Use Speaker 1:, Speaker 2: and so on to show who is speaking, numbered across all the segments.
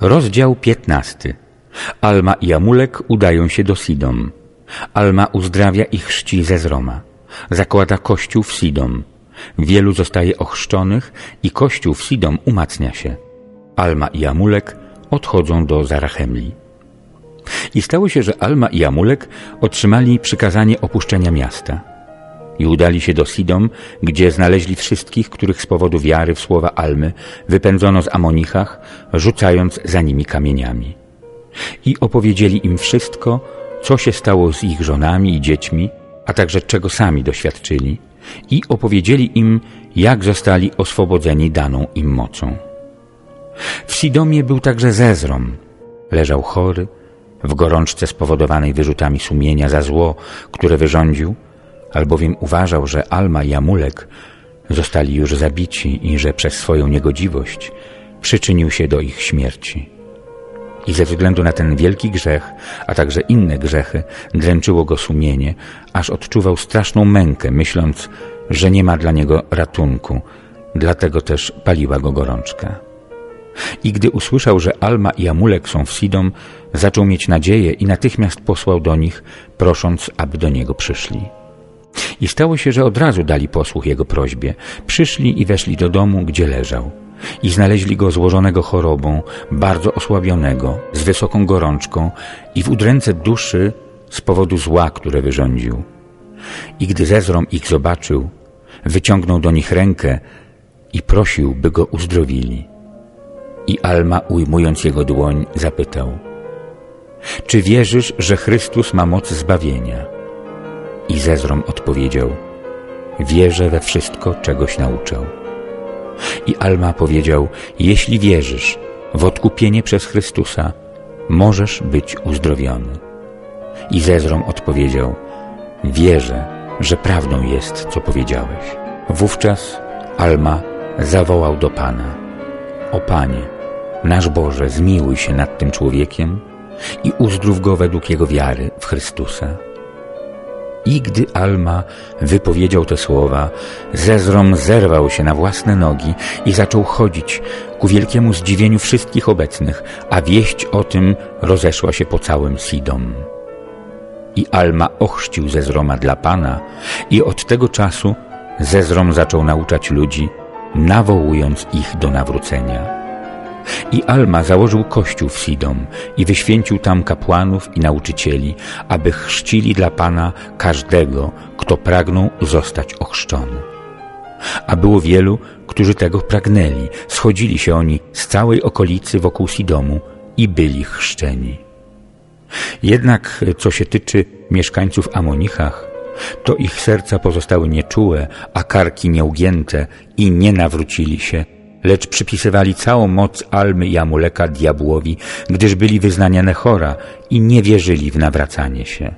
Speaker 1: Rozdział 15. Alma i Amulek udają się do Sidom. Alma uzdrawia ich chrzci ze Zroma. Zakłada kościół w Sidom. Wielu zostaje ochrzczonych i kościół w Sidom umacnia się. Alma i Amulek odchodzą do Zarachemli. I stało się, że Alma i Amulek otrzymali przykazanie opuszczenia miasta i udali się do Sidom, gdzie znaleźli wszystkich, których z powodu wiary w słowa Almy wypędzono z Amonichach, rzucając za nimi kamieniami. I opowiedzieli im wszystko, co się stało z ich żonami i dziećmi, a także czego sami doświadczyli i opowiedzieli im, jak zostali oswobodzeni daną im mocą. W Sidomie był także Zezrom. Leżał chory, w gorączce spowodowanej wyrzutami sumienia za zło, które wyrządził, albowiem uważał, że Alma i Amulek zostali już zabici i że przez swoją niegodziwość przyczynił się do ich śmierci. I ze względu na ten wielki grzech, a także inne grzechy, dręczyło go sumienie, aż odczuwał straszną mękę, myśląc, że nie ma dla niego ratunku, dlatego też paliła go gorączka. I gdy usłyszał, że Alma i Amulek są w Sidom, zaczął mieć nadzieję i natychmiast posłał do nich, prosząc, aby do niego przyszli. I stało się, że od razu dali posłuch jego prośbie. Przyszli i weszli do domu, gdzie leżał. I znaleźli go złożonego chorobą, bardzo osłabionego, z wysoką gorączką i w udręce duszy z powodu zła, które wyrządził. I gdy Zezrom ich zobaczył, wyciągnął do nich rękę i prosił, by go uzdrowili. I Alma, ujmując jego dłoń, zapytał Czy wierzysz, że Chrystus ma moc zbawienia? I Zezrom odpowiedział Wierzę we wszystko, czegoś nauczał. I Alma powiedział Jeśli wierzysz w odkupienie przez Chrystusa, możesz być uzdrowiony. I Zezrom odpowiedział Wierzę, że prawdą jest, co powiedziałeś. Wówczas Alma zawołał do Pana O Panie, nasz Boże, zmiłuj się nad tym człowiekiem i uzdrów go według jego wiary w Chrystusa. I gdy Alma wypowiedział te słowa, Zezrom zerwał się na własne nogi i zaczął chodzić ku wielkiemu zdziwieniu wszystkich obecnych, a wieść o tym rozeszła się po całym Sidom. I Alma ochrzcił Zezroma dla Pana i od tego czasu Zezrom zaczął nauczać ludzi, nawołując ich do nawrócenia. I Alma założył kościół w Sidom i wyświęcił tam kapłanów i nauczycieli, aby chrzcili dla Pana każdego, kto pragnął zostać ochrzczony. A było wielu, którzy tego pragnęli. Schodzili się oni z całej okolicy wokół Sidomu i byli chrzczeni. Jednak co się tyczy mieszkańców Amonichach, to ich serca pozostały nieczułe, a karki nieugięte i nie nawrócili się, lecz przypisywali całą moc Almy i Amuleka diabłowi, gdyż byli wyznania Nechora i nie wierzyli w nawracanie się.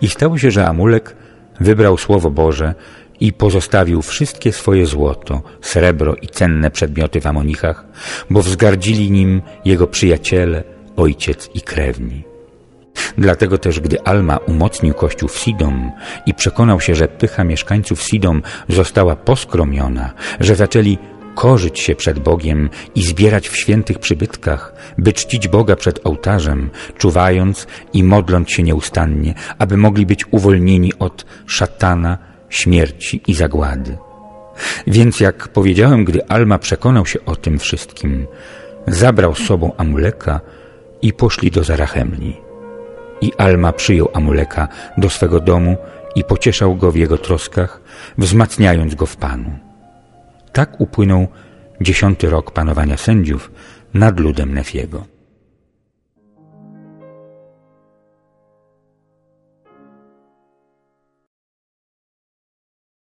Speaker 1: I stało się, że Amulek wybrał Słowo Boże i pozostawił wszystkie swoje złoto, srebro i cenne przedmioty w Amonichach, bo wzgardzili nim jego przyjaciele, ojciec i krewni. Dlatego też, gdy Alma umocnił kościół w Sidom i przekonał się, że pycha mieszkańców Sidom została poskromiona, że zaczęli korzyć się przed Bogiem i zbierać w świętych przybytkach, by czcić Boga przed ołtarzem, czuwając i modląc się nieustannie, aby mogli być uwolnieni od szatana, śmierci i zagłady. Więc jak powiedziałem, gdy Alma przekonał się o tym wszystkim, zabrał z sobą Amuleka i poszli do Zarachemli. I Alma przyjął Amuleka do swego domu i pocieszał go w jego troskach, wzmacniając go w Panu. Tak upłynął dziesiąty rok panowania sędziów nad ludem Nefiego.